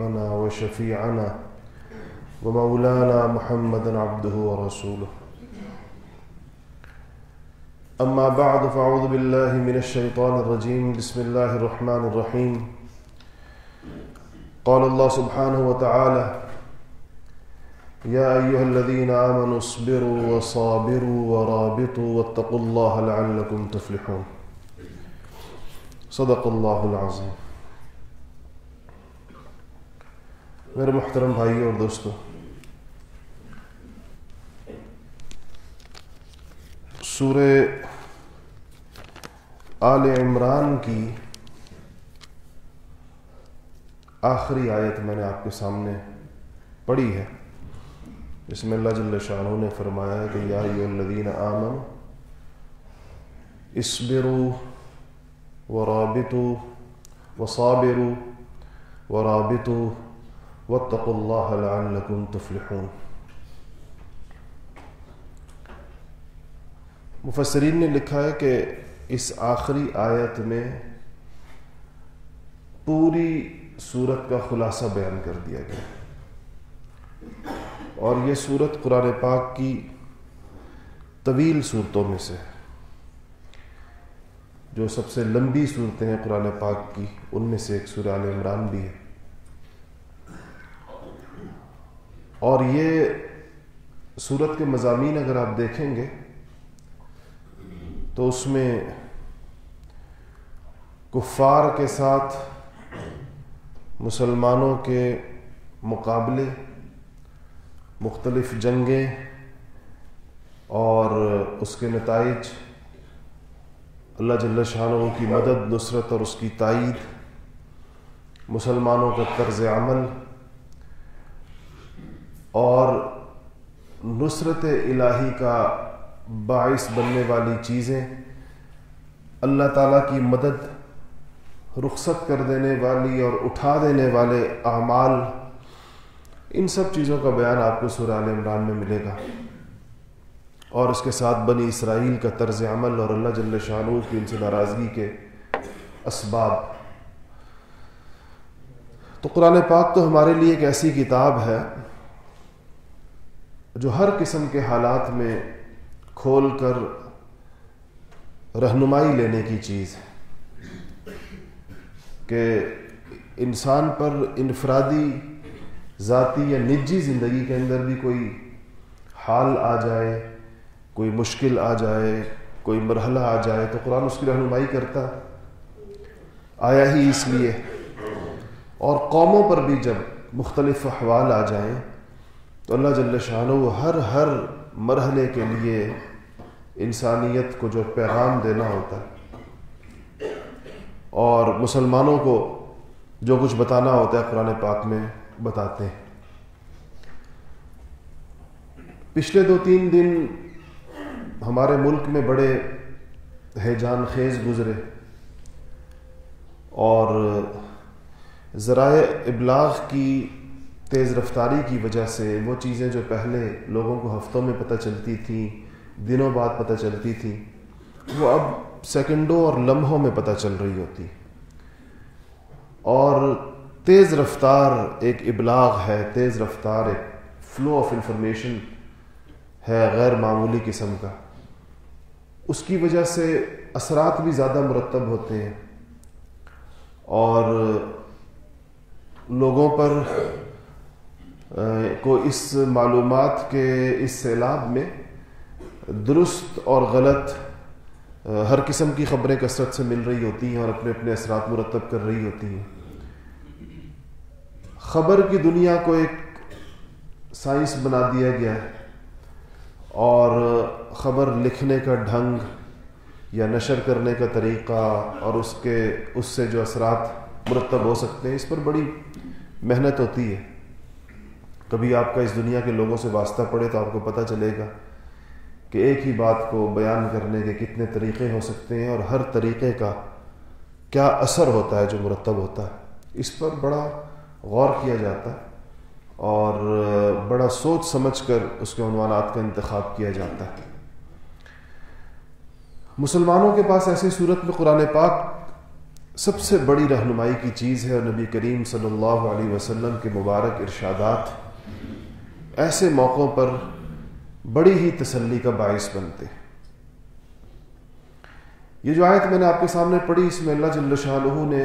وحبيبنا وشفيعنا ومولانا محمدا عبده ورسوله. أما بعد، فأعوذ بالله من الشيطان الرجيم. بسم الله الرحمن الرحيم. قال الله سبحانه وتعالى يا أيها الذين آمنوا اصبروا وصابروا ورابطوا واتقوا الله لعلكم تفلحون. صدق اللہ العظیم میرے محترم بھائی اور دوستوں، سورہ آل عمران کی آخری آیت میں نے آپ کے سامنے پڑھی ہے۔ جس میں اللہ جل شاہ نے فرمایا کہ یا الذین آمن اسبروا ورابطوا وصابروا ورابطوا واتقوا اللہ لعلکم تفلحون. مفسرین نے لکھا ہے کہ اس آخری آیت میں پوری صورت کا خلاصہ بیان کر دیا گیا اور یہ صورت قرآن پاک کی طویل صورتوں میں سے جو سب سے لمبی صورتیں ہیں قرآن پاک کی، ان میں سے ایک سورہ عمران بھی ہے۔ اور یہ صورت کے مضامین اگر آپ دیکھیں گے، تو اس میں کفار کے ساتھ، مسلمانوں کے مقابلے، مختلف جنگیں اور اس کے نتائج، اللہ جل شاہ کی مدد، نصرت اور اس کی تائید، مسلمانوں کا طرز عمل اور نصرت الہی کا باعث بننے والی چیزیں اللہ تعالیٰ کی مدد، رخصت کر دینے والی اور اٹھا دینے والے اعمال، ان سب چیزوں کا بیان آپ کو سورہ عال عمران میں ملے گا۔ اور اس کے ساتھ بنی اسرائیل کا طرز عمل اور اللہ جل شاہ کی ان سے ناراضگی کے اسباب۔ تو قرآن پاک تو ہمارے لیے ایک ایسی کتاب ہے جو ہر قسم کے حالات میں کھول کر رہنمائی لینے کی چیز ہے۔ کہ انسان پر انفرادی، ذاتی یا نجی زندگی کے اندر بھی کوئی حال آ جائے، کوئی مشکل آ جائے، کوئی مرحلہ آ جائے تو قرآن اس کی رہنمائی کرتا۔ آیا ہی اس لیے۔ اور قوموں پر بھی جب مختلف احوال آ جائیں تو اللہ جل شاہ ہر ہر مرحلے کے لیے انسانیت کو جو پیغام دینا ہوتا ہے۔ اور مسلمانوں کو جو کچھ بتانا ہوتا ہے قرآن پاک میں بتاتے ہیں۔ پچھلے دو تین دن ہمارے ملک میں بڑے حیجان خیز گزرے۔ اور ذرائع ابلاغ کی تیز رفتاری کی وجہ سے وہ چیزیں جو پہلے لوگوں کو ہفتوں میں پتہ چلتی تھیں، دنوں بعد پتہ چلتی تھیں، وہ اب سیکنڈوں اور لمحوں میں پتہ چل رہی ہوتی۔ اور تیز رفتار ایک ابلاغ ہے، تیز رفتار ایک فلو آف انفارمیشن ہے غیر معمولی قسم کا۔ اس کی وجہ سے اثرات بھی زیادہ مرتب ہوتے ہیں۔ اور لوگوں پر کو اس معلومات کے اس سیلاب میں درست اور غلط ہر قسم کی خبریں کثرت سے مل رہی ہوتی ہیں اور اپنے اپنے اثرات مرتب کر رہی ہوتی ہیں۔ خبر کی دنیا کو ایک سائنس بنا دیا گیا ہے اور خبر لکھنے کا ڈھنگ یا نشر کرنے کا طریقہ اور اس کے، اس سے جو اثرات مرتب ہو سکتے ہیں، اس پر بڑی محنت ہوتی ہے۔ کبھی آپ کا اس دنیا کے لوگوں سے واسطہ پڑے تو آپ کو پتہ چلے گا کہ ایک ہی بات کو بیان کرنے کے کتنے طریقے ہو سکتے ہیں اور ہر طریقے کا کیا اثر ہوتا ہے جو مرتب ہوتا ہے۔ اس پر بڑا غور کیا جاتا ہے اور بڑا سوچ سمجھ کر اس کے عنوانات کا انتخاب کیا جاتا ہے۔ مسلمانوں کے پاس ایسی صورت میں قرآن پاک سب سے بڑی رہنمائی کی چیز ہے اور نبی کریم صلی اللہ علیہ وسلم کے مبارک ارشادات۔ ایسے موقعوں پر بڑی ہی تسلی کا باعث بنتے ہیں۔ یہ جو آیت میں نے آپ کے سامنے پڑھی، اس میں اللہ جل شاہ نے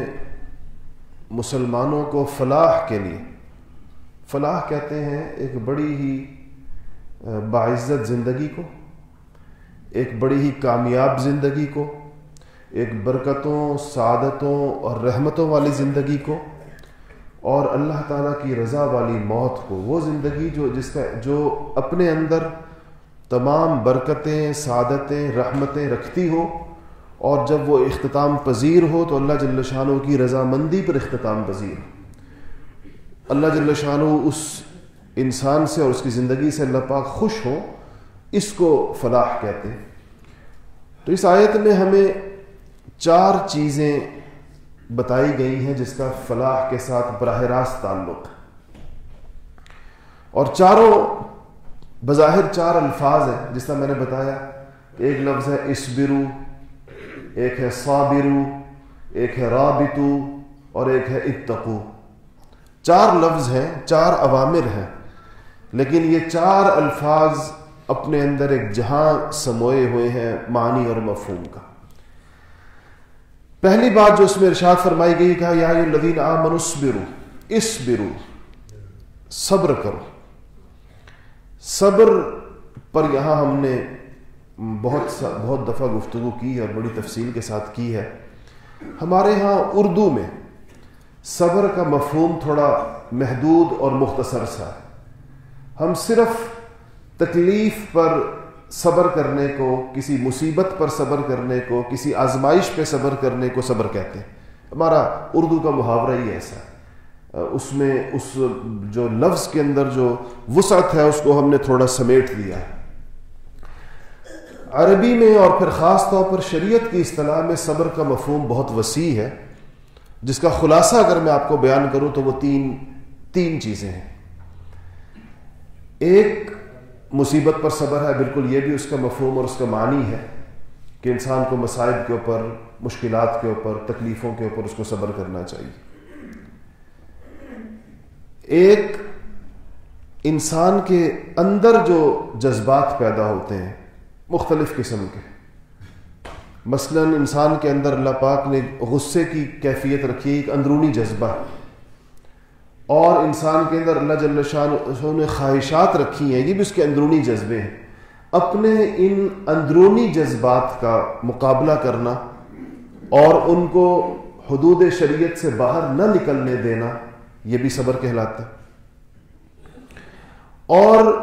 مسلمانوں کو فلاح کے لیے، فلاح کہتے ہیں ایک بڑی ہی باعزت زندگی کو، ایک بڑی ہی کامیاب زندگی کو، ایک برکتوں، سعادتوں اور رحمتوں والی زندگی کو اور اللہ تعالیٰ کی رضا والی موت کو، وہ زندگی جو، جس کا جو اپنے اندر تمام برکتیں، سعادتیں، رحمتیں رکھتی ہو، اور جب وہ اختتام پذیر ہو تو اللہ جل شاہ کی رضامندی پر اختتام پذیر۔ ہو اللہ جل شاہ اس انسان سے اور اس کی زندگی سے اللہ پاک خوش ہو، اس کو فلاح کہتے ہیں۔ تو اس آیت میں ہمیں چار چیزیں بتائی گئی ہیں جس کا فلاح کے ساتھ براہ راست تعلق۔ اور چاروں بظاہر چار الفاظ ہیں، جس طرح میں نے بتایا، ایک لفظ ہے اسبرو ایک ہے صابرو، ایک ہے رابطو، اور ایک ہے اتقو۔ چار لفظ ہیں، چار عوامر ہیں، لیکن یہ چار الفاظ اپنے اندر ایک جہاں سموئے ہوئے ہیں معنی اور مفہوم کا۔ پہلی بات جو اس میں ارشاد فرمائی گئی کہ یا لدین آ منس برو اس برو صبر کرو۔ صبر پر یہاں ہم نے بہت بہت دفعہ گفتگو کی ہے اور بڑی تفصیل کے ساتھ کی ہے۔ ہمارے ہاں اردو میں صبر کا مفہوم تھوڑا محدود اور مختصر سا ہے۔ ہم صرف تکلیف پر صبر کرنے کو، کسی مصیبت پر صبر کرنے کو، کسی آزمائش پہ صبر کرنے کو صبر کہتے ہیں۔ ہمارا اردو کا محاورہ ہی ایسا ہے۔ اس میں اس جو لفظ کے اندر جو وسعت ہے، اس کو ہم نے تھوڑا سمیٹ دیا ہے۔ عربی میں اور پھر خاص طور پر شریعت کی اصطلاح میں صبر کا مفہوم بہت وسیع ہے۔ جس کا خلاصہ اگر میں آپ کو بیان کروں تو وہ تین تین چیزیں ہیں۔ ایک مصیبت پر صبر ہے، بالکل یہ بھی اس کا مفہوم اور اس کا معنی ہے کہ انسان کو مصائب کے اوپر، مشکلات کے اوپر، تکلیفوں کے اوپر اس کو صبر کرنا چاہیے۔ ایک انسان کے اندر جو جذبات پیدا ہوتے ہیں، مختلف قسم کے۔ مثلا انسان کے اندر اللہ پاک نے غصے کی کیفیت رکھی، ایک اندرونی جذبہ۔ اور انسان کے اندر اللہ جل شاہ نے خواہشات رکھی ہیں، یہ بھی اس کے اندرونی جذبے ہیں۔ اپنے ان اندرونی جذبات کا مقابلہ کرنا اور ان کو حدود شریعت سے باہر نہ نکلنے دینا، یہ بھی صبر کہلاتا ہے۔ اور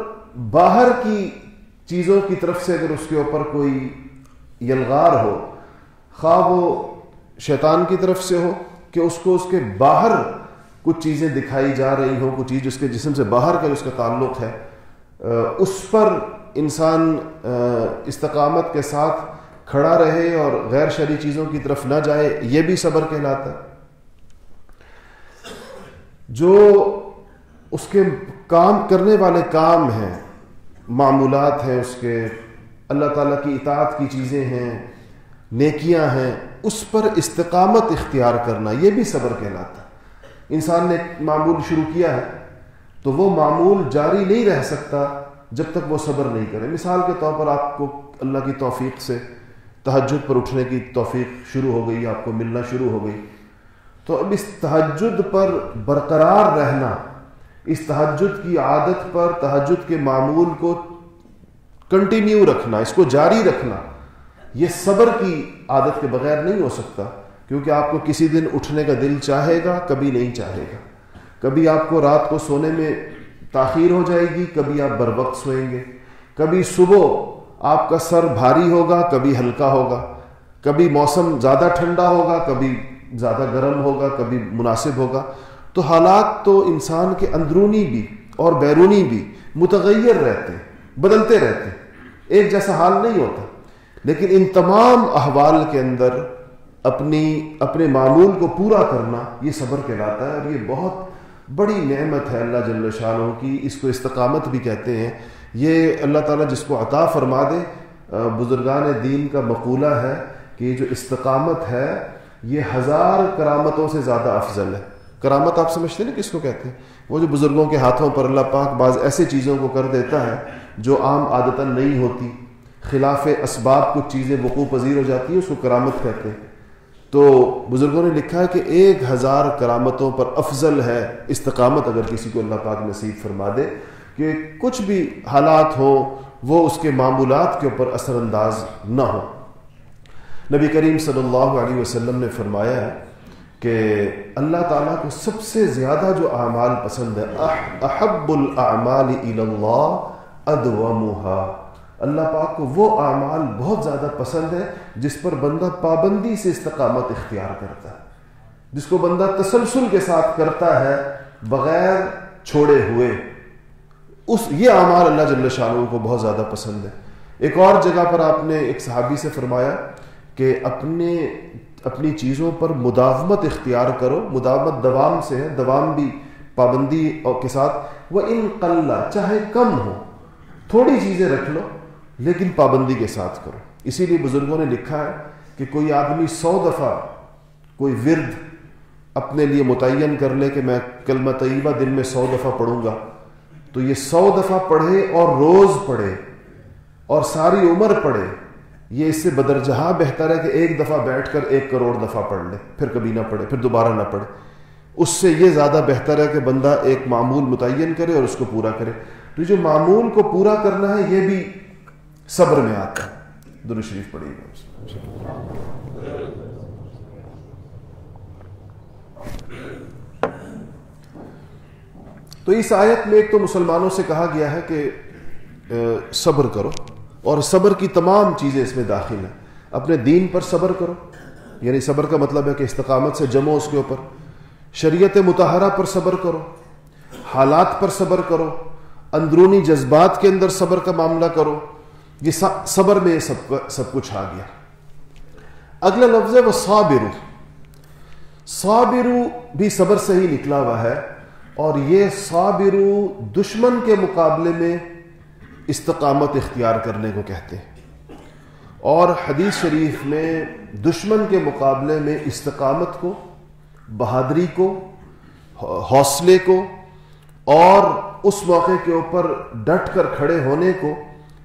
باہر کی چیزوں کی طرف سے اگر اس کے اوپر کوئی یلغار ہو، خواہ وہ شیطان کی طرف سے ہو، کہ اس کو اس کے باہر کچھ چیزیں دکھائی جا رہی ہوں، کچھ چیز اس کے جسم سے باہر کا اس کا تعلق ہے اس پر انسان استقامت کے ساتھ کھڑا رہے اور غیر شرعی چیزوں کی طرف نہ جائے، یہ بھی صبر کہلاتا ہے۔ جو اس کے کام کرنے والے کام ہیں، معمولات ہیں اس کے، اللہ تعالیٰ کی اطاعت کی چیزیں ہیں، نیکیاں ہیں، اس پر استقامت اختیار کرنا، یہ بھی صبر کہلاتا ہے۔ انسان نے معمول شروع کیا ہے، تو وہ معمول جاری نہیں رہ سکتا جب تک وہ صبر نہیں کرے۔ مثال کے طور پر آپ کو اللہ کی توفیق سے تہجد پر اٹھنے کی توفیق شروع ہو گئی، آپ کو ملنا شروع ہو گئی۔ تو اب اس تہجد پر برقرار رہنا، اس تہجد کی عادت پر، تہجد کے معمول کو کنٹینیو رکھنا، اس کو جاری رکھنا، یہ صبر کی عادت کے بغیر نہیں ہو سکتا۔ کیونکہ آپ کو کسی دن اٹھنے کا دل چاہے گا، کبھی نہیں چاہے گا۔ کبھی آپ کو رات کو سونے میں تاخیر ہو جائے گی، کبھی آپ بر وقت سوئیں گے۔ کبھی صبح آپ کا سر بھاری ہوگا، کبھی ہلکا ہوگا۔ کبھی موسم زیادہ ٹھنڈا ہوگا، کبھی زیادہ گرم ہوگا، کبھی مناسب ہوگا۔ تو حالات تو انسان کے اندرونی بھی اور بیرونی بھی متغیر رہتے ہیں بدلتے رہتے۔ ہیں ایک جیسا حال نہیں ہوتا، لیکن ان تمام احوال کے اندر اپنی اپنے معمول کو پورا کرنا یہ صبر کہلاتا ہے اور یہ بہت بڑی نعمت ہے اللہ جل شاہ کی۔ اس کو استقامت بھی کہتے ہیں۔ یہ اللہ تعالیٰ جس کو عطا فرما دے بزرگان دین کا مقولہ ہے کہ جو استقامت ہے، یہ ہزار کرامتوں سے زیادہ افضل ہے۔ کرامت آپ سمجھتے ہیں نا کس کو کہتے ہیں؟ وہ جو بزرگوں کے ہاتھوں پر اللہ پاک بعض ایسے چیزوں کو کر دیتا ہے جو عام عادتاً نہیں ہوتی۔ خلاف اسباب کچھ چیزیں وقوع پذیر ہو جاتی ہیں، اس کو کرامت کہتے ہیں۔ تو بزرگوں نے لکھا ہے کہ ایک ہزار کرامتوں پر افضل ہے استقامت اگر کسی کو اللہ پاک نصیب فرما دے کہ کچھ بھی حالات ہوں، وہ اس کے معمولات کے اوپر اثر انداز نہ ہو نبی کریم صلی اللہ علیہ وسلم نے فرمایا ہے کہ اللہ تعالیٰ کو سب سے زیادہ جو اعمال پسند ہے، احب الاعمال اللہ، ادومها۔ اللہ پاک کو وہ اعمال بہت زیادہ پسند ہے جس پر بندہ پابندی سے استقامت اختیار کرتا ہے، جس کو بندہ تسلسل کے ساتھ کرتا ہے بغیر چھوڑے ہوئے۔ اس، یہ اعمال اللہ جل شاہ کو بہت زیادہ پسند ہے ایک اور جگہ پر آپ نے ایک صحابی سے فرمایا کہ اپنے، اپنی چیزوں پر مداومت اختیار کرو، مداومت دوام سے ہے، دوام بھی پابندی کے ساتھ۔ وہ انقل چاہے کم ہو، تھوڑی چیزیں رکھ لو۔ لیکن پابندی کے ساتھ کرو۔ اسی لیے بزرگوں نے لکھا ہے کہ کوئی آدمی سو دفعہ کوئی ورد اپنے لیے متعین کر لے کہ میں کلمہ طیبہ دن میں سو دفعہ پڑھوں گا، تو یہ سو دفعہ پڑھے اور روز پڑھے اور ساری عمر پڑھے، یہ اس سے بدرجہاں بہتر ہے کہ ایک دفعہ بیٹھ کر ایک کروڑ دفعہ پڑھ لے، پھر کبھی نہ پڑھے، پھر دوبارہ نہ پڑھے۔ اس سے یہ زیادہ بہتر ہے کہ بندہ ایک معمول متعین کرے اور اس کو پورا کرے۔ تو جو معمول کو پورا کرنا ہے، یہ بھی صبر میں آتا ہے درو شریف پڑھی گا تو اس آیت میں ایک تو مسلمانوں سے کہا گیا ہے کہ صبر کرو اور صبر کی تمام چیزیں اس میں داخل ہیں۔ اپنے دین پر صبر کرو۔ یعنی صبر کا مطلب ہے کہ استقامت سے جمو اس کے اوپر۔ شریعت متحرہ پر صبر کرو۔ حالات پر صبر کرو۔ اندرونی جذبات کے اندر صبر کا معاملہ کرو۔ یہ صبر میں سب سب کچھ آ گیا۔ اگلا لفظ ہے، وہ صابرو۔ صابرو بھی صبر سے ہی نکلا ہوا ہے، اور یہ صابرو دشمن کے مقابلے میں استقامت اختیار کرنے کو کہتے ہیں۔ اور حدیث شریف میں دشمن کے مقابلے میں استقامت کو، بہادری کو، حوصلے کو، اور اس موقع کے اوپر ڈٹ کر کھڑے ہونے کو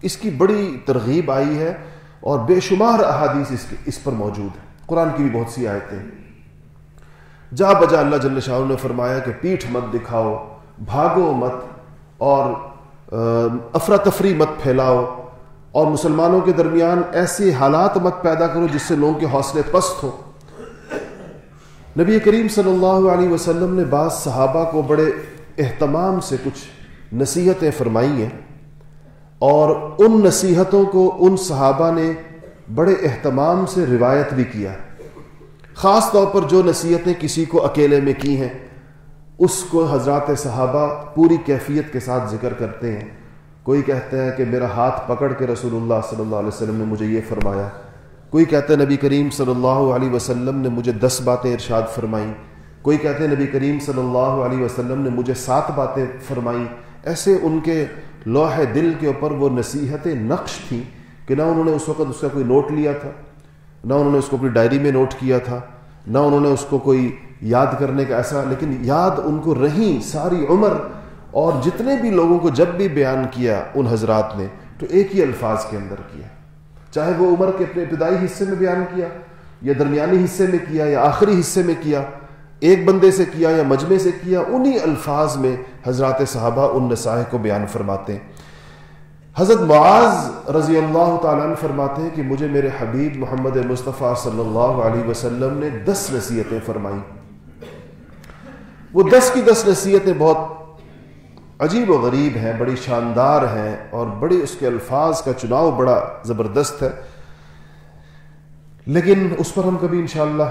اس کی بڑی ترغیب آئی ہے اور بے شمار احادیث اس اس پر موجود ہے قرآن کی بھی بہت سی آیتیں جا بجا اللہ جل شاہ نے فرمایا کہ پیٹھ مت دکھاؤ، بھاگو مت اور افراتفری مت پھیلاؤ اور مسلمانوں کے درمیان ایسے حالات مت پیدا کرو جس سے لوگوں کے حوصلے پست ہو نبی کریم صلی اللہ علیہ وسلم نے بعض صحابہ کو بڑے اہتمام سے کچھ نصیحتیں فرمائی ہیں۔ اور ان نصیحتوں کو ان صحابہ نے بڑے اہتمام سے روایت بھی کیا۔ خاص طور پر جو نصیحتیں کسی کو اکیلے میں کی ہیں، اس کو حضرات صحابہ پوری کیفیت کے ساتھ ذکر کرتے ہیں۔ کوئی کہتے ہیں کہ میرا ہاتھ پکڑ کے رسول اللہ صلی اللہ علیہ وسلم نے مجھے یہ فرمایا۔ کوئی کہتے ہیں نبی کریم صلی اللہ علیہ وسلم نے مجھے دس باتیں ارشاد فرمائیں۔ کوئی کہتے ہیں نبی کریم صلی اللہ علیہ وسلم نے مجھے سات باتیں فرمائیں۔ ایسے ان کے لوح دل کے اوپر وہ نصیحت نقش تھیں کہ نہ انہوں نے اس وقت اس کا کوئی نوٹ لیا تھا، نہ انہوں نے اس کو اپنی ڈائری میں نوٹ کیا تھا، نہ انہوں نے اس کو کوئی یاد کرنے کا ایسا، لیکن یاد ان کو رہیں ساری عمر۔ اور جتنے بھی لوگوں کو جب بھی بیان کیا ان حضرات نے، تو ایک ہی الفاظ کے اندر کیا۔ چاہے وہ عمر کے اپنے ابتدائی حصے میں بیان کیا، یا درمیانی حصے میں کیا، یا آخری حصے میں کیا ایک بندے سے کیا یا مجمع سے کیا، انہی الفاظ میں حضرات صحابہ ان نسائح کو بیان فرماتے ہیں۔ حضرت معاذ رضی اللہ تعالیٰ عنہ فرماتے ہیں کہ مجھے میرے حبیب محمد مصطفیٰ صلی اللہ علیہ وسلم نے دس نصیحتیں فرمائی وہ دس کی دس نصیحتیں بہت عجیب و غریب ہیں، بڑی شاندار ہیں اور بڑی اس کے الفاظ کا چناؤ بڑا زبردست ہے۔ لیکن اس پر ہم کبھی انشاءاللہ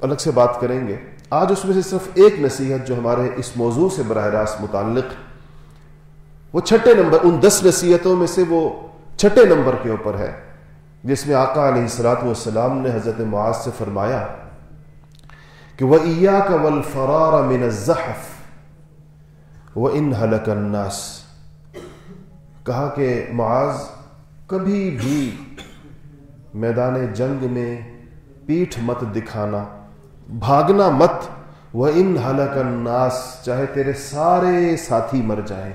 الگ سے بات کریں گے۔ آج اس میں سے صرف ایک نصیحت جو ہمارے اس موضوع سے براہ راست متعلق وہ چھٹے نمبر، ان دس نصیحتوں میں سے وہ چھٹے نمبر کے اوپر ہے، جس میں آقا علیہ السلاۃ والسلام نے حضرت معاذ سے فرمایا کہ وہ عیا کا ول فرار من الزحف وہ ان حلق الناس کہا کہ معاذ، کبھی بھی میدان جنگ میں پیٹھ مت دکھانا۔ بھاگنا مت۔ وہ ان حلق الناس، چاہے تیرے سارے ساتھی مر جائیں،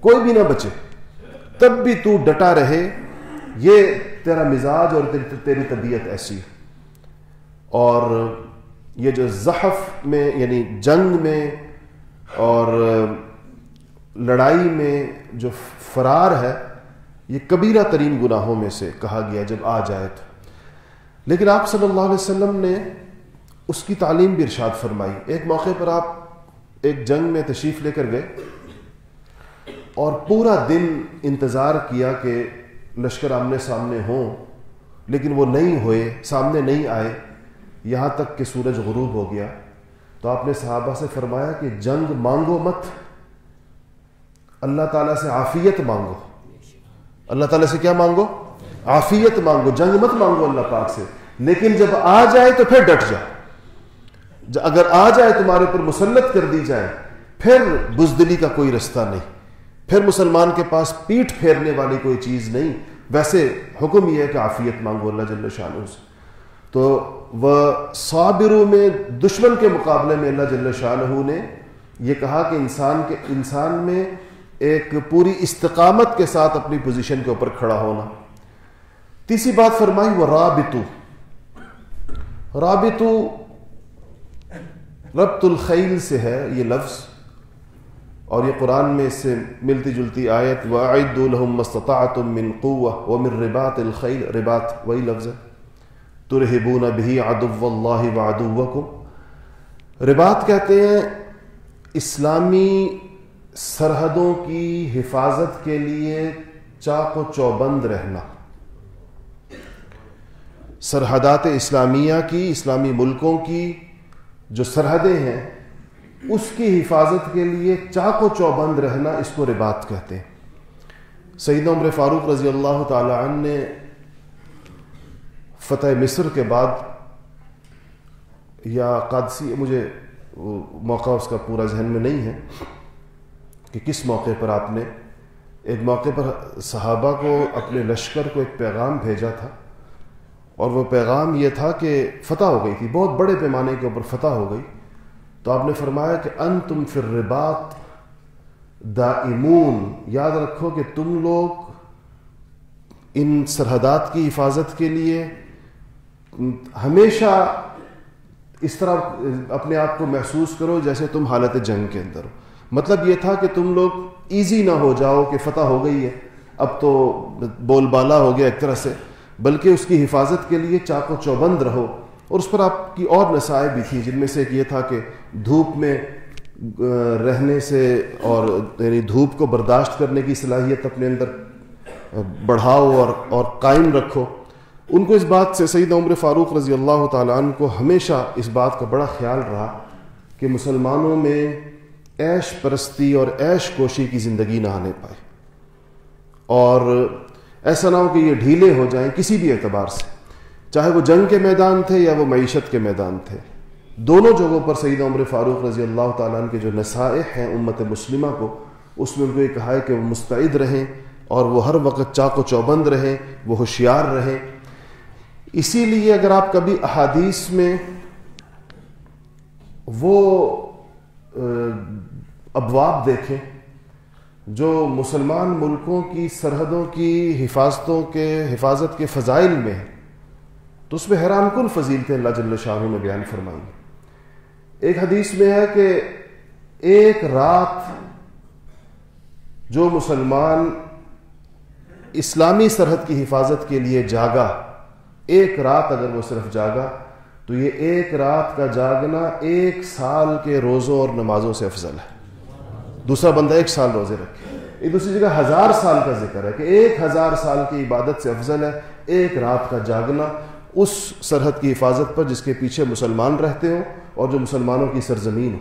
کوئی بھی نہ بچے۔ تب بھی تو ڈٹا رہے۔ یہ تیرا مزاج اور تیری طبیعت ایسی اور یہ جو زحف میں یعنی جنگ میں اور لڑائی میں جو فرار ہے، یہ کبیرہ ترین گناہوں میں سے کہا گیا جب آ جائے تو۔ لیکن آپ صلی اللہ علیہ وسلم نے اس کی تعلیم بھی ارشاد فرمائی۔ ایک موقع پر آپ ایک جنگ میں تشریف لے کر گئے اور پورا دن انتظار کیا کہ لشکر آمنے سامنے ہوں، لیکن وہ نہیں ہوئے، سامنے نہیں آئے۔ یہاں تک کہ سورج غروب ہو گیا۔ تو آپ نے صحابہ سے فرمایا کہ جنگ مانگو مت۔ اللہ تعالیٰ سے عافیت مانگو۔ اللہ تعالیٰ سے کیا مانگو؟ عافیت مانگو۔ جنگ مت مانگو اللہ پاک سے۔ لیکن جب آ جائے تو پھر ڈٹ جاؤ۔ اگر آ جائے تمہارے اوپر مسلط کر دی جائے، پھر بزدلی کا کوئی رستہ نہیں۔ پھر مسلمان کے پاس پیٹ پھیرنے والی کوئی چیز نہیں۔ ویسے حکم یہ ہے کہ عافیت مانگو اللہ جل شاہ سے۔ تو وہ صابروں میں دشمن کے مقابلے میں اللہ جل شاہ نے یہ کہا کہ انسان کے انسان میں ایک پوری استقامت کے ساتھ اپنی پوزیشن کے اوپر کھڑا ہونا۔ تیسری بات فرمائی، وہ رابطو۔ رابطو ربط الخیل سے ہے یہ لفظ اور یہ قرآن میں اس سے ملتی جلتی آیت وعید الحم مستطاعتم من قوة ومن رباط الخیل رباط وہی لفظ ہے۔ ترہبون بھی عدو اللہ وعدوکم رباط کہتے ہیں اسلامی سرحدوں کی حفاظت کے لیے چاق و چوبند رہنا۔ سرحدات اسلامیہ کی، اسلامی ملکوں کی جو سرحدیں ہیں، اس کی حفاظت کے لیے چاق و چوبند رہنا اس کو ربات کہتے ہیں۔ سعید عمر فاروق رضی اللہ تعالی عنہ نے فتح مصر کے بعد یا قادسی، مجھے موقع اس کا پورا ذہن میں نہیں ہے کہ کس موقع پر آپ نے ایک موقع پر صحابہ کو اپنے لشکر کو ایک پیغام بھیجا تھا۔ اور وہ پیغام یہ تھا کہ فتح ہو گئی تھی، بہت بڑے پیمانے کے اوپر فتح ہو گئی۔ تو آپ نے فرمایا کہ ان تم فر ربات دا یاد رکھو کہ تم لوگ ان سرحدات کی حفاظت کے لیے ہمیشہ اس طرح اپنے آپ کو محسوس کرو جیسے تم حالت جنگ کے اندر ہو۔ مطلب یہ تھا کہ تم لوگ ایزی نہ ہو جاؤ کہ فتح ہو گئی ہے۔ اب تو بول بالا ہو گیا ایک طرح سے۔ بلکہ اس کی حفاظت کے لیے چاق و چوبند رہو۔ اور اس پر آپ کی اور نسائیں بھی تھیں، جن میں سے ایک یہ تھا کہ دھوپ میں رہنے سے اور یعنی دھوپ کو برداشت کرنے کی صلاحیت اپنے اندر بڑھاؤ اور اور قائم رکھو۔ ان کو اس بات سے سعید عمر فاروق رضی اللہ تعالیٰ عنہ کو ہمیشہ اس بات کا بڑا خیال رہا کہ مسلمانوں میں ایش پرستی اور ایش کوشی کی زندگی نہ آنے پائے۔ اور ایسا نہ ہو کہ یہ ڈھیلے ہو جائیں کسی بھی اعتبار سے۔ چاہے وہ جنگ کے میدان تھے یا وہ معیشت کے میدان تھے۔ دونوں جگہوں پر سعید عمر فاروق رضی اللہ تعالیٰ عنہ کے جو نصائح ہیں امت مسلمہ کو، اس میں ان کو یہ کہا ہے کہ وہ مستعد رہیں اور وہ ہر وقت چاق و چوبند رہیں، وہ ہوشیار رہیں۔ اسی لیے اگر آپ کبھی احادیث میں وہ ابواب دیکھیں جو مسلمان ملکوں کی سرحدوں کی حفاظتوں کے حفاظت کے فضائل میں تو اس میں حیران کن فضیلتیں اللہ جل شاہ نے بیان فرمائی ایک حدیث میں ہے کہ ایک رات جو مسلمان اسلامی سرحد کی حفاظت کے لیے جاگا، ایک رات اگر وہ صرف جاگا، تو یہ ایک رات کا جاگنا ایک سال کے روزوں اور نمازوں سے افضل ہے۔ دوسرا بندہ ایک سال روزے رکھے۔ ایک دوسری جگہ ہزار سال کا ذکر ہے کہ ایک ہزار سال کی عبادت سے افضل ہے، ایک رات کا جاگنا، اس سرحد کی حفاظت پر جس کے پیچھے مسلمان رہتے ہوں اور جو مسلمانوں کی سرزمین ہو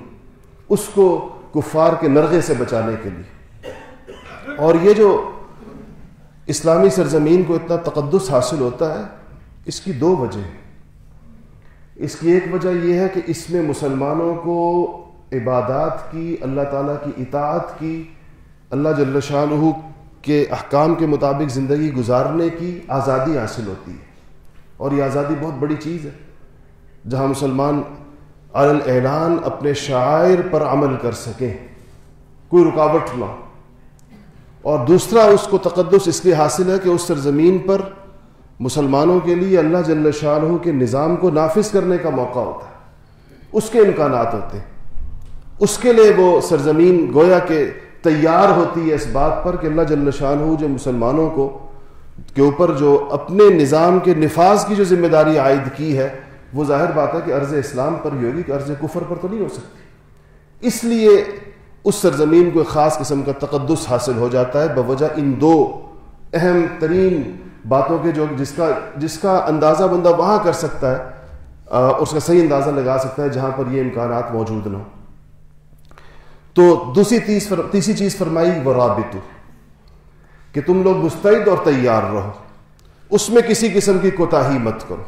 اس کو کفار کے نرغے سے بچانے کے لیے۔ اور یہ جو اسلامی سرزمین کو اتنا تقدس حاصل ہوتا ہے، اس کی دو وجہ ہیں۔ اس کی ایک وجہ یہ ہے کہ اس میں مسلمانوں کو عبادات کی، اللہ تعالیٰ کی اطاعت کی، اللہ جل شاہ کے احکام کے مطابق زندگی گزارنے کی آزادی حاصل ہوتی ہے۔ اور یہ آزادی بہت بڑی چیز ہے۔ جہاں مسلمان اعلان اپنے شاعر پر عمل کر سکیں، کوئی رکاوٹ نہ اور دوسرا، اس کو تقدس اس لیے حاصل ہے کہ اس سرزمین پر مسلمانوں کے لیے اللہ جل شاہ کے نظام کو نافذ کرنے کا موقع ہوتا ہے۔ اس کے امکانات ہوتے ہیں۔ اس کے لیے وہ سرزمین گویا کہ تیار ہوتی ہے اس بات پر کہ اللہ جل شاہ جو مسلمانوں کو کے اوپر جو اپنے نظام کے نفاذ کی جو ذمہ داری عائد کی ہے، وہ ظاہر بات ہے کہ عرض اسلام پر ہی ہوگی کہ عرض کفر پر تو نہیں ہو سکتی۔ اس لیے اس سرزمین کو ایک خاص قسم کا تقدس حاصل ہو جاتا ہے۔ بوجہ ان دو اہم ترین باتوں کے جو جس کا جس کا اندازہ بندہ وہاں کر سکتا ہے اس کا صحیح اندازہ لگا سکتا ہے جہاں پر یہ امکانات موجود نہ ہوں۔ تو دوسری تیس تیسری چیز فرمائی، وہ رابطو، کہ تم لوگ مستعد اور تیار رہو۔ اس میں کسی قسم کی کوتاہی مت کرو۔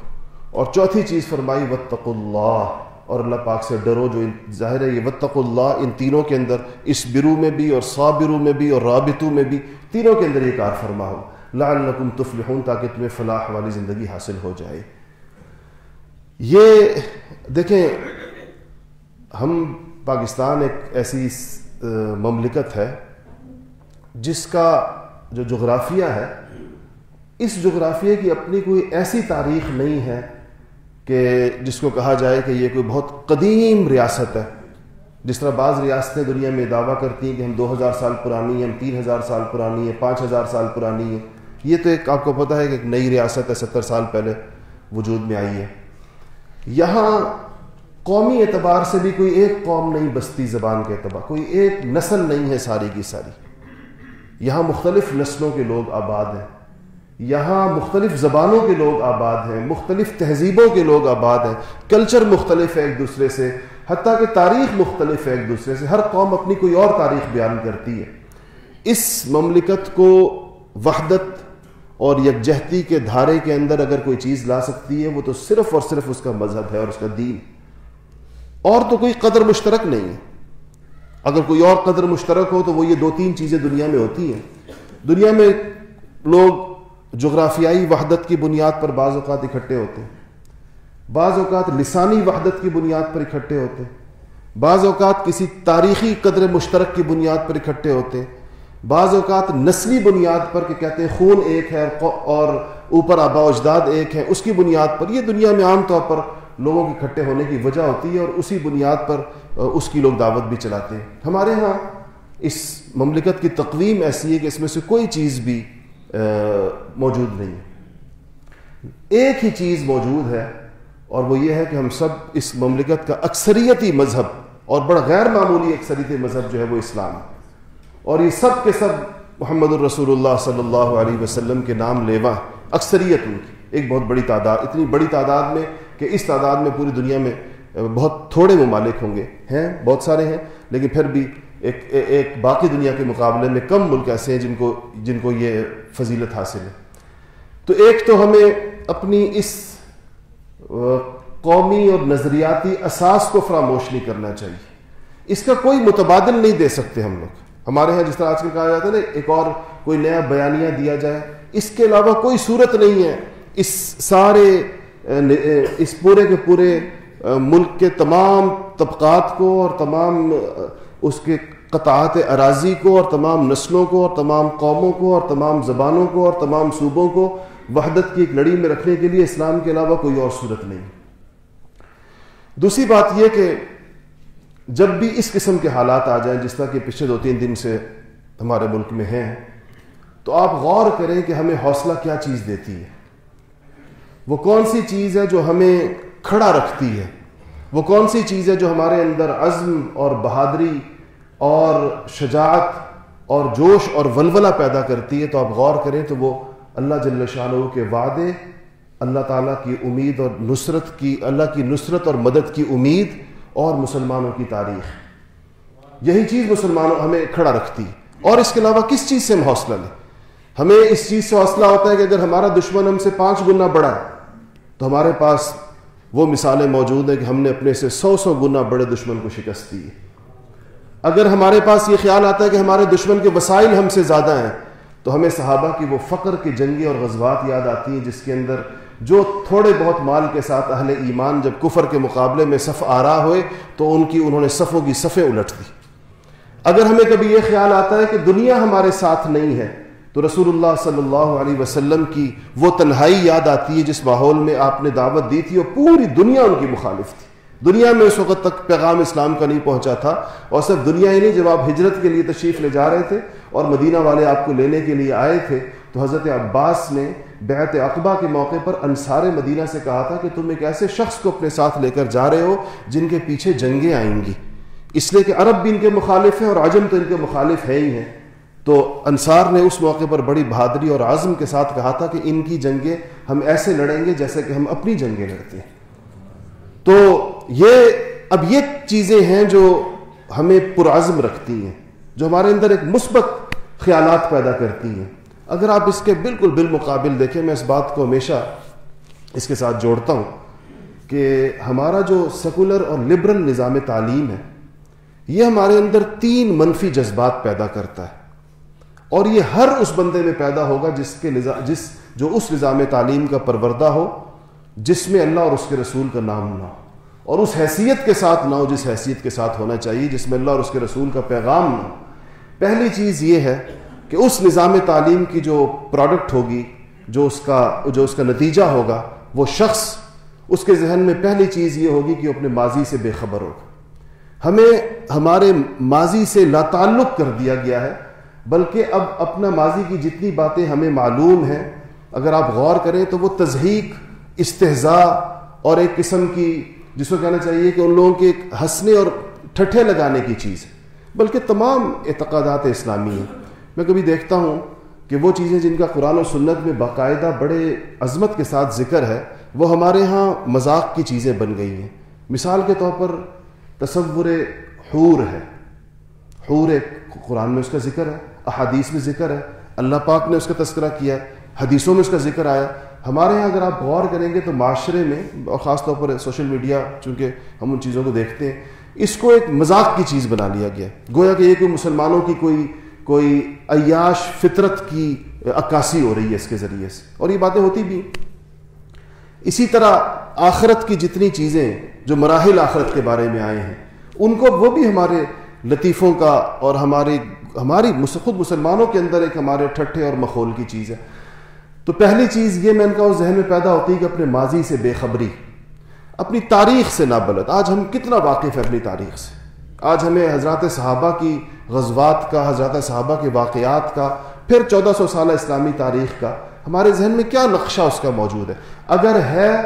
اور چوتھی چیز فرمائی وطق اللہ اور اللہ پاک سے ڈرو جو ظاہر ہے، یہ وطق اللہ ان تینوں کے اندر، اس برو میں بھی اور صابرو میں بھی اور رابطو میں بھی، تینوں کے اندر یہ کار فرما ہو لعلکم تفلحون، تاکہ تمہیں فلاح والی زندگی حاصل ہو جائے۔ یہ دیکھیں، ہم پاکستان ایک ایسی مملکت ہے جس کا جو جغرافیہ ہے، اس جغرافیہ کی اپنی کوئی ایسی تاریخ نہیں ہے کہ جس کو کہا جائے کہ یہ کوئی بہت قدیم ریاست ہے۔ جس طرح بعض ریاستیں دنیا میں دعویٰ کرتی ہیں کہ ہم دو ہزار سال پرانی ہیں، ہم تین ہزار سال پرانی ہیں، پانچ ہزار سال پرانی ہیں۔ یہ تو ایک، آپ کو پتہ ہے کہ ایک نئی ریاست ہے، ستر سال پہلے وجود میں آئی ہے۔ یہاں قومی اعتبار سے بھی کوئی ایک قوم نہیں بستی زبان کے اعتبار، کوئی ایک نسل نہیں ہے ساری کی ساری۔ یہاں مختلف نسلوں کے لوگ آباد ہیں، یہاں مختلف زبانوں کے لوگ آباد ہیں، مختلف تہذیبوں کے لوگ آباد ہیں۔ کلچر مختلف ہے ایک دوسرے سے، حتیٰ کہ تاریخ مختلف ہے ایک دوسرے سے۔ ہر قوم اپنی کوئی اور تاریخ بیان کرتی ہے۔ اس مملکت کو وحدت اور یکجہتی کے دھارے کے اندر اگر کوئی چیز لا سکتی ہے، وہ تو صرف اور صرف اس کا مذہب ہے اور اس کا دین۔ اور تو کوئی قدر مشترک نہیں ہے۔ اگر کوئی اور قدر مشترک ہو تو وہ یہ دو تین چیزیں دنیا میں ہوتی ہیں۔ دنیا میں لوگ جغرافیائی وحدت کی بنیاد پر بعض اوقات اکٹھے ہوتے ہیں۔ بعض اوقات لسانی وحدت کی بنیاد پر اکٹھے ہوتے ہیں۔ بعض اوقات کسی تاریخی قدر مشترک کی بنیاد پر اکٹھے ہوتے ہیں۔ بعض اوقات نسلی بنیاد پر کہ کہتے ہیں خون ایک ہے اور اوپر آبا اجداد ایک ہے، اس کی بنیاد پر۔ یہ دنیا میں عام طور پر لوگوں کے اکٹھے ہونے کی وجہ ہوتی ہے اور اسی بنیاد پر اس کی لوگ دعوت بھی چلاتے ہیں۔ ہمارے ہاں اس مملکت کی تقویم ایسی ہے کہ اس میں سے کوئی چیز بھی موجود نہیں ہے۔ ایک ہی چیز موجود ہے اور وہ یہ ہے کہ ہم سب اس مملکت کا اکثریتی مذہب اور بڑا غیر معمولی اکثریتی مذہب جو ہے وہ اسلام ہے۔ اور یہ سب کے سب محمد الرسول اللہ صلی اللہ علیہ وسلم کے نام لیوا اکثریت ان کی۔ ایک بہت بڑی تعداد، اتنی بڑی تعداد میں کہ اس تعداد میں پوری دنیا میں بہت تھوڑے ممالک ہوں گے، ہیں، بہت سارے ہیں، لیکن پھر بھی ایک ایک باقی دنیا کے مقابلے میں کم ملک ایسے ہیں جن کو جن کو یہ فضیلت حاصل ہے۔ تو ایک تو ہمیں اپنی اس قومی اور نظریاتی اساس کو فراموش نہیں کرنا چاہیے۔ اس کا کوئی متبادل نہیں دے سکتے ہم لوگ۔ ہمارے ہاں جس طرح آج کل کہا جاتا ہے نا، ایک اور کوئی نیا بیانیہ دیا جائے، اس کے علاوہ کوئی صورت نہیں ہے۔ اس سارے اس پورے کے پورے ملک کے تمام طبقات کو اور تمام اس کے قطعات اراضی کو اور تمام نسلوں کو اور تمام قوموں کو اور تمام زبانوں کو اور تمام صوبوں کو وحدت کی ایک لڑی میں رکھنے کے لیے اسلام کے علاوہ کوئی اور صورت نہیں۔ دوسری بات یہ کہ جب بھی اس قسم کے حالات آ جائیں، جس طرح کہ پچھلے دو تین دن سے ہمارے ملک میں ہیں، تو آپ غور کریں کہ ہمیں حوصلہ کیا چیز دیتی ہے۔ وہ کون سی چیز ہے جو ہمیں کھڑا رکھتی ہے؟ وہ کون سی چیز ہے جو ہمارے اندر عزم اور بہادری اور شجاعت اور جوش اور ولولہ پیدا کرتی ہے؟ تو آپ غور کریں تو وہ اللہ جل شاہ کے وعدے، اللہ تعالیٰ کی امید اور نصرت کی، اللہ کی نصرت اور مدد کی امید اور مسلمانوں کی تاریخ۔ یہی چیز مسلمانوں ہمیں کھڑا رکھتی۔ اور اس کے علاوہ کس چیز سے ہم حوصلہ لیں؟ ہمیں اس چیز سے حوصلہ ہوتا ہے کہ اگر ہمارا دشمن ہم سے پانچ گنا بڑا ہے، تو ہمارے پاس وہ مثالیں موجود ہیں کہ ہم نے اپنے سے سو سو گنا بڑے دشمن کو شکست دی ہے۔ اگر ہمارے پاس یہ خیال آتا ہے کہ ہمارے دشمن کے وسائل ہم سے زیادہ ہیں، تو ہمیں صحابہ کی وہ فقر کی جنگیں اور غزوات یاد آتی ہیں جس کے اندر جو تھوڑے بہت مال کے ساتھ اہل ایمان جب کفر کے مقابلے میں صف آ رہا ہوئے، تو ان کی انہوں نے صفوں کی صفیں الٹ دی۔ اگر ہمیں کبھی یہ خیال آتا ہے کہ دنیا ہمارے ساتھ نہیں ہے تو رسول اللہ صلی اللہ علیہ وسلم کی وہ تنہائی یاد آتی ہے جس ماحول میں آپ نے دعوت دی تھی اور پوری دنیا ان کی مخالف تھی۔ دنیا میں اس وقت تک پیغام اسلام کا نہیں پہنچا تھا اور صرف دنیا ہی نہیں، جب آپ ہجرت کے لیے تشریف لے جا رہے تھے اور مدینہ والے آپ کو لینے کے لیے آئے تھے، تو حضرت عباس نے بیعت اقبا کے موقع پر انصار مدینہ سے کہا تھا کہ تم ایک ایسے شخص کو اپنے ساتھ لے کر جا رہے ہو جن کے پیچھے جنگیں آئیں گی۔ اس لیے کہ عرب بھی ان کے مخالف ہیں اور عجم تو ان کے مخالف ہے ہی ہیں۔ تو انصار نے اس موقع پر بڑی بہادری اور عزم کے ساتھ کہا تھا کہ ان کی جنگیں ہم ایسے لڑیں گے جیسے کہ ہم اپنی جنگیں لڑتے ہیں۔ تو یہ اب یہ چیزیں ہیں جو ہمیں پرعزم رکھتی ہیں، جو ہمارے اندر ایک مثبت خیالات پیدا کرتی ہیں۔ اگر آپ اس کے بالکل بالمقابل دیکھیں، میں اس بات کو ہمیشہ اس کے ساتھ جوڑتا ہوں کہ ہمارا جو سیکولر اور لبرل نظام تعلیم ہے، یہ ہمارے اندر تین منفی جذبات پیدا کرتا ہے۔ اور یہ ہر اس بندے میں پیدا ہوگا جس کے جس جو اس نظام تعلیم کا پروردہ ہو، جس میں اللہ اور اس کے رسول کا نام نہ ہو۔ اور اس حیثیت کے ساتھ نہ ہو جس حیثیت کے ساتھ ہونا چاہیے، جس میں اللہ اور اس کے رسول کا پیغام نہ ہو۔ پہلی چیز یہ ہے کہ اس نظام تعلیم کی جو پروڈکٹ ہوگی، جو اس کا جو اس کا نتیجہ ہوگا، وہ شخص اس کے ذہن میں پہلی چیز یہ ہوگی کہ وہ اپنے ماضی سے بے خبر ہوگا۔ ہمیں ہمارے ماضی سے لا تعلق کر دیا گیا ہے۔ بلکہ اب اپنا ماضی کی جتنی باتیں ہمیں معلوم ہیں، اگر آپ غور کریں تو وہ تضحیق استحضاء اور ایک قسم کی جس کو کہنا چاہیے کہ ان لوگوں کے ہنسنے اور ٹھٹھے لگانے کی چیز ہے۔ بلکہ تمام اعتقادات اسلامی ہیں۔ میں کبھی دیکھتا ہوں کہ وہ چیزیں جن کا قرآن و سنت میں باقاعدہ بڑے عظمت کے ساتھ ذکر ہے، وہ ہمارے ہاں مذاق کی چیزیں بن گئی ہیں۔ مثال کے طور پر تصور حور ہے۔ حور ایک قرآن میں اس کا ذکر ہے۔ احادیث میں ذکر ہے، اللہ پاک نے اس کا تذکرہ کیا ہے، حدیثوں میں اس کا ذکر آیا ہمارے یہاں اگر آپ غور کریں گے تو معاشرے میں، اور خاص طور پر سوشل میڈیا، چونکہ ہم ان چیزوں کو دیکھتے ہیں، اس کو ایک مذاق کی چیز بنا لیا گیا گویا کہ یہ کہ مسلمانوں کی کوئی کوئی عیاش فطرت کی عکاسی ہو رہی ہے اس کے ذریعے سے۔ اور یہ باتیں ہوتی بھی اسی طرح آخرت کی جتنی چیزیں جو مراحل آخرت کے بارے میں آئے ہیں، ان کو وہ بھی ہمارے لطیفوں کا اور ہماری ہماری خود مسلمانوں کے اندر ایک ہمارے ٹھٹھے اور مخول کی چیز ہے۔ تو پہلی چیز یہ میں ان کا اس ذہن میں پیدا ہوتی ہے کہ اپنے ماضی سے بے خبری، اپنی تاریخ سے نابلد۔ آج ہم کتنا واقف ہے اپنی تاریخ سے؟ آج ہمیں حضرات صحابہ کی غزوات کا، حضرات صحابہ کے واقعات کا، پھر چودہ سو سالہ اسلامی تاریخ کا، ہمارے ذہن میں کیا نقشہ اس کا موجود ہے؟ اگر ہے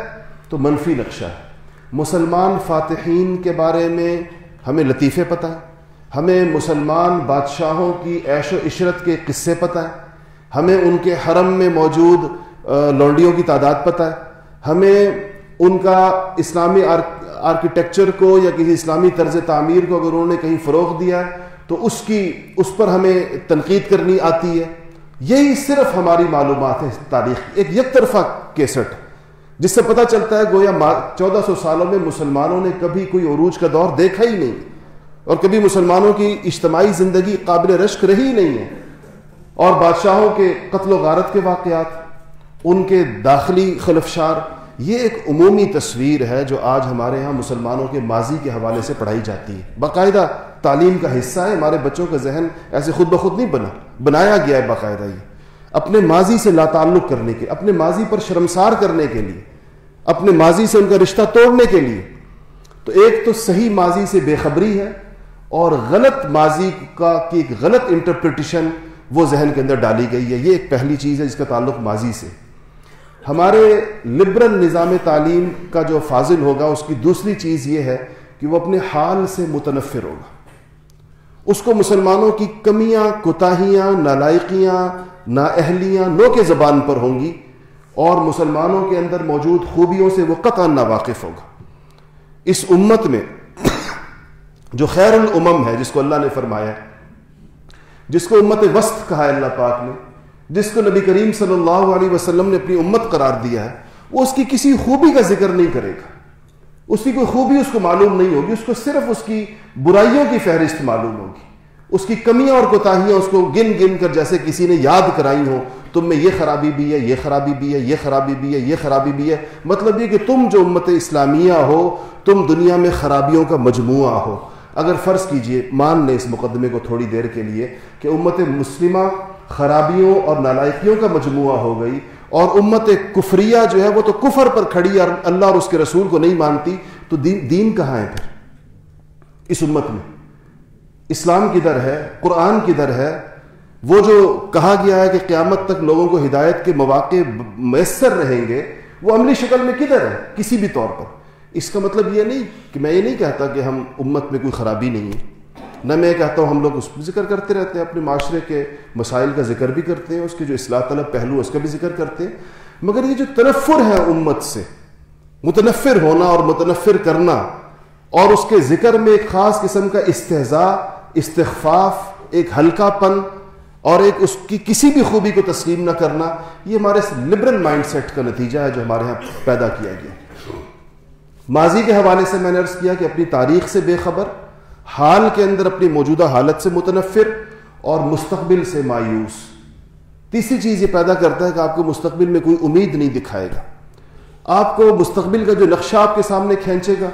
تو منفی نقشہ ہے۔ مسلمان فاتحین کے بارے میں ہمیں لطیفے پتہ ہے ہمیں مسلمان بادشاہوں کی عیش و عشرت کے قصے پتہ ہیں ہمیں ان کے حرم میں موجود لونڈیوں کی تعداد پتہ ہے۔ ہمیں ان کا اسلامی آرکیٹیکچر کو یا کسی اسلامی طرز تعمیر کو اگر انہوں نے کہیں فروغ دیا ہے، تو اس کی، اس پر ہمیں تنقید کرنی آتی ہے۔ یہی صرف ہماری معلومات ہیں تاریخ ایک یک طرفہ کیسٹ۔ جس سے پتہ چلتا ہے، گویا چودہ سو سالوں میں مسلمانوں نے کبھی کوئی عروج کا دور دیکھا ہی نہیں۔ اور کبھی مسلمانوں کی اجتماعی زندگی قابل رشک رہی نہیں ہے۔ اور بادشاہوں کے قتل و غارت کے واقعات، ان کے داخلی خلفشار، یہ ایک عمومی تصویر ہے جو آج ہمارے ہاں مسلمانوں کے ماضی کے حوالے سے پڑھائی جاتی ہے۔ باقاعدہ تعلیم کا حصہ ہے، ہمارے بچوں کا ذہن ایسے خود بخود نہیں بنا، بنایا گیا ہے باقاعدہ یہ۔ اپنے ماضی سے لا تعلق کرنے کے، اپنے ماضی پر شرمسار کرنے کے لیے، اپنے ماضی سے ان کا رشتہ توڑنے کے لیے۔ تو ایک تو صحیح ماضی سے بے خبری ہے اور غلط ماضی کا کی ایک غلط انٹرپریٹیشن وہ ذہن کے اندر ڈالی گئی ہے۔ یہ ایک پہلی چیز ہے جس کا تعلق ماضی سے۔ ہمارے لبرل نظام تعلیم کا جو فاضل ہوگا، اس کی دوسری چیز یہ ہے کہ وہ اپنے حال سے متنفر ہوگا۔ اس کو مسلمانوں کی کمیاں، کوتاہیاں، نالائقیاں، نااہلیاں، نو کے زبان پر ہوں گی اور مسلمانوں کے اندر موجود خوبیوں سے وہ قطع نا واقف ہوگا۔ اس امت میں جو خیر الامم ہے، جس کو اللہ نے فرمایا جس کو امت وسط کہا ہے اللہ پاک نے، جس کو نبی کریم صلی اللہ علیہ وسلم نے اپنی امت قرار دیا ہے، وہ اس کی کسی خوبی کا ذکر نہیں کرے گا۔ اس کی کوئی خوبی اس کو معلوم نہیں ہوگی، اس کو صرف اس کی برائیوں کی فہرست معلوم ہوگی۔ اس کی کمیاں اور کوتاہیاں اس کو گن گن کر جیسے کسی نے یاد کرائی ہوں، تم میں یہ خرابی بھی ہے، یہ خرابی بھی ہے، یہ خرابی بھی ہے، یہ خرابی بھی ہے۔ مطلب یہ کہ تم جو امت اسلامیہ ہو، تم دنیا میں خرابیوں کا مجموعہ ہو۔ اگر فرض کیجیے، مان لیں اس مقدمے کو تھوڑی دیر کے لیے کہ امت مسلمہ خرابیوں اور نالائقیوں کا مجموعہ ہو گئی اور امت کفریہ جو ہے وہ تو کفر پر کھڑی اور اللہ اور اس کے رسول کو نہیں مانتی، تو دین دین کہاں ہے پھر؟ اس امت میں۔ اسلام کی در ہے، قرآن کی در ہے۔ وہ جو کہا گیا ہے کہ قیامت تک لوگوں کو ہدایت کے مواقع میسر رہیں گے، وہ عملی شکل میں کدھر ہے؟ کسی بھی طور پر۔ اس کا مطلب یہ نہیں کہ میں یہ نہیں کہتا کہ ہم امت میں کوئی خرابی نہیں ہے۔ نہ میں کہتا ہوں ہم لوگ اس ذکر کرتے رہتے ہیں، اپنے معاشرے کے مسائل کا ذکر بھی کرتے ہیں، اس کے جو اصلاح طلب پہلو اس کا بھی ذکر کرتے ہیں۔ مگر یہ جو تنفر ہے امت سے، متنفر ہونا اور متنفر کرنا، اور اس کے ذکر میں ایک خاص قسم کا استحضاء، استخفاف، ایک ہلکا پن اور ایک اس کی کسی بھی خوبی کو تسلیم نہ کرنا، یہ ہمارے لبرل مائنڈ سیٹ کا نتیجہ ہے جو ہمارے ہاں پیدا کیا گیا۔ ماضی کے حوالے سے میں نے عرض کیا کہ اپنی تاریخ سے بے خبر، حال کے اندر اپنی موجودہ حالت سے متنفر اور مستقبل سے مایوس۔ تیسری چیز یہ پیدا کرتا ہے کہ آپ کو مستقبل میں کوئی امید نہیں دکھائے گا۔ آپ کو مستقبل کا جو نقشہ آپ کے سامنے کھینچے گا،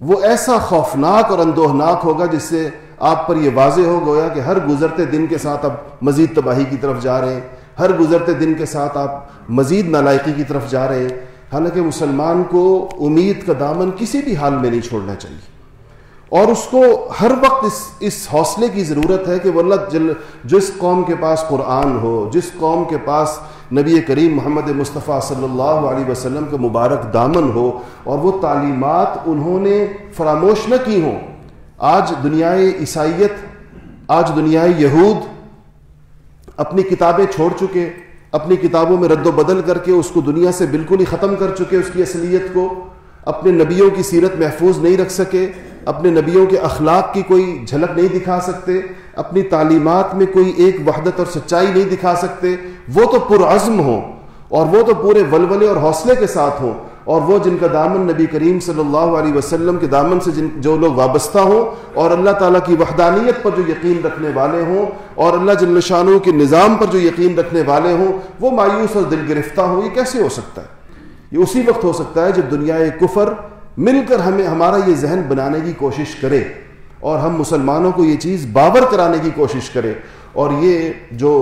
وہ ایسا خوفناک اور اندوہناک ہوگا جس سے آپ پر یہ واضح ہو گویا کہ ہر گزرتے دن کے ساتھ آپ مزید تباہی کی طرف جا رہے ہیں، ہر گزرتے دن کے ساتھ آپ مزید نالائقی کی طرف جا رہے ہیں۔ حالانکہ مسلمان کو امید کا دامن کسی بھی حال میں نہیں چھوڑنا چاہیے۔ اور اس کو ہر وقت اس اس حوصلے کی ضرورت ہے کہ وہ اللہ جل، جس قوم کے پاس قرآن ہو، جس قوم کے پاس نبی کریم محمد مصطفیٰ صلی اللہ علیہ وسلم کا مبارک دامن ہو اور وہ تعلیمات انہوں نے فراموش نہ کی ہوں۔ آج دنیائے عیسائیت، آج دنیائے یہود اپنی کتابیں چھوڑ چکے۔ اپنی کتابوں میں رد و بدل کر کے اس کو دنیا سے بالکل ہی ختم کر چکے اس کی اصلیت کو، اپنے نبیوں کی سیرت محفوظ نہیں رکھ سکے، اپنے نبیوں کے اخلاق کی کوئی جھلک نہیں دکھا سکتے، اپنی تعلیمات میں کوئی ایک وحدت اور سچائی نہیں دکھا سکتے۔ وہ تو پرعزم ہوں اور وہ تو پورے ولولے اور حوصلے کے ساتھ ہوں۔ اور وہ جن کا دامن نبی کریم صلی اللہ علیہ وسلم کے دامن سے جن جو لوگ وابستہ ہوں اور اللہ تعالیٰ کی وحدانیت پر جو یقین رکھنے والے ہوں اور اللہ جل شانوں کے نظام پر جو یقین رکھنے والے ہوں، وہ مایوس اور دل گرفتہ ہوں، یہ کیسے ہو سکتا ہے؟ یہ اسی وقت ہو سکتا ہے جب دنیا کفر مل کر ہمیں ہمارا یہ ذہن بنانے کی کوشش کرے اور ہم مسلمانوں کو یہ چیز باور کرانے کی کوشش کرے اور یہ جو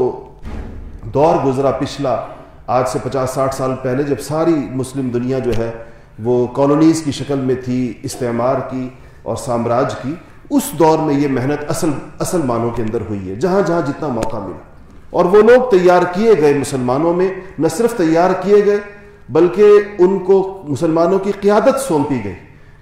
دور گزرا پچھلا آج سے پچاس ساٹھ سال پہلے جب ساری مسلم دنیا جو ہے وہ کالونیز کی شکل میں تھی، استعمار کی اور سامراج کی، اس دور میں یہ محنت اصل اصل معنوں کے اندر ہوئی ہے۔ جہاں جہاں جتنا موقع ملا۔ اور وہ لوگ تیار کیے گئے مسلمانوں میں، نہ صرف تیار کیے گئے، بلکہ ان کو مسلمانوں کی قیادت سونپی گئی۔